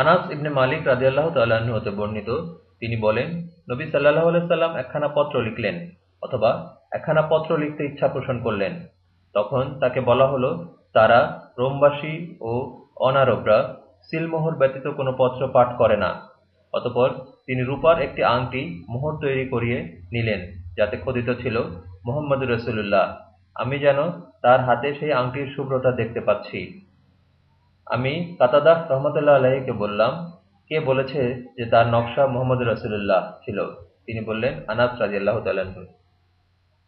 আনাস ইবনে মালিক রাজিয়াল্লাহ তাল্লাহ্ন হতে বর্ণিত, তিনি বলেন, নবী সাল্লাহ সাল্লাম একখানা পত্র লিখলেন অথবা একখানা পত্র লিখতে ইচ্ছা পোষণ করলেন। তখন তাকে বলা হলো, তারা রোমবাসী ও অনারবরা সিলমোহর ব্যতীত কোনো পত্র পাঠ করে না। অতপর তিনি রূপার একটি আংটি মোহর তৈরি করিয়ে নিলেন, যাতে খোদিত ছিল মোহাম্মদুর রসুল্লাহ আমি যেন তার হাতে সেই আংটির শুভ্রতা দেখতে পাচ্ছি। আমি কাতাদাহ রহমতুল্লাহ আলহীকে বললাম, কে বলেছে যে তার নকশা মোহাম্মদ রসুল্লাহ ছিল? তিনি বললেন আনাস রাজি আল্লাহ তাল্লাহ